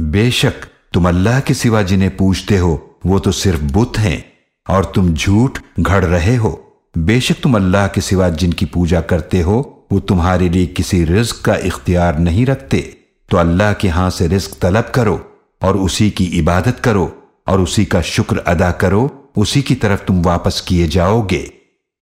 बेशक तुम अल्लाह के सिवा जिन्हें पूछते हो, वो तो सिर्फ़ बुत हैं, और तुम झूठ घड़ रहे हो। बेशक तुम अल्लाह के सिवा जिनकी पूजा करते हो, वो तुम्हारे लिए किसी रिस्क का इख्तियार नहीं रखते। तो अल्लाह के यहाँ से रिस्क तलब करो, और उसी की इबादत करो, और उसी का शुक्र अदा करो, उसी की तरफ़ तुम वापस किए जाओगे।